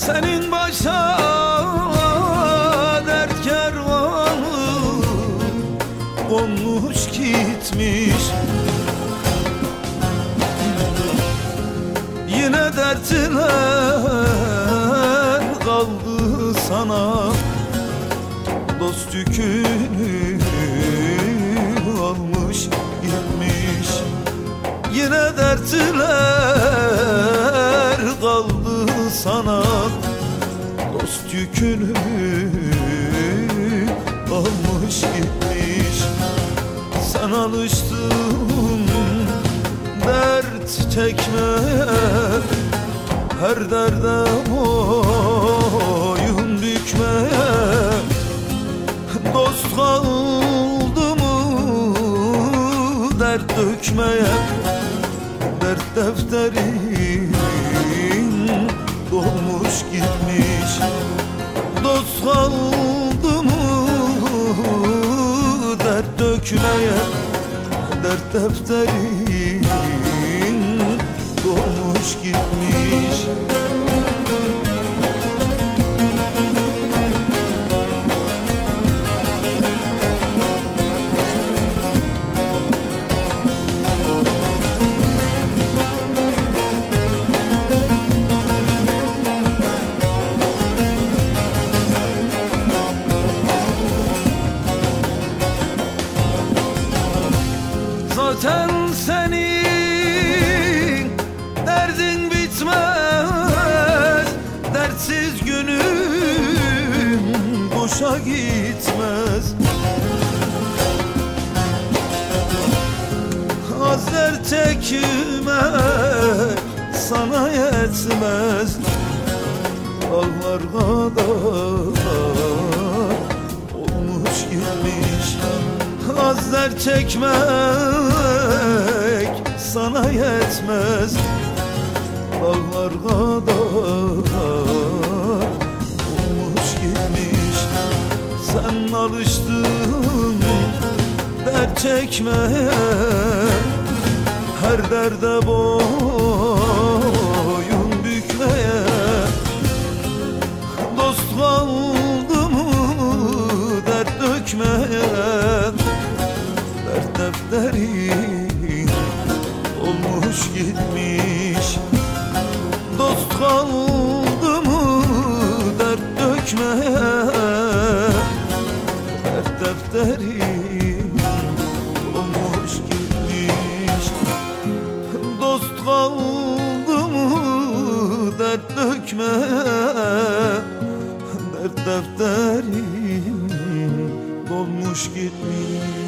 Senin başa dert kervanı Konmuş gitmiş. Yine dertler kaldı sana. Dost yükünü almış gitmiş. Yine dertler kaldı sana Dost yükünü almış gitmiş. Sen alıştın dert çekmeye Her derde boyun bükmeye Dost kaldı mı dert dökmeye Dert defterin dolmuş gitmiş. Dost kaldı mı? Dert dökmeye Dert defterin dolmuş gitmiş Zaten senin derdin bitmez Dertsiz günün boşa gitmez. Hazır çekmek sana yetmez. Dağlar kadar Hazlar çekmek sana yetmez. Dağlar kadar olmuş gitmiş Sen alıştın dert çekmeye Her derde boyun bükmeye. Dost kaldı mı dert dökmeye Defterin olmuş gitmiş. Dost kaldı mı dert dökmeye Dert defterin olmuş gitmiş. Dost kaldı mı dert dökmeye Dert defterin dolmuş gitmiş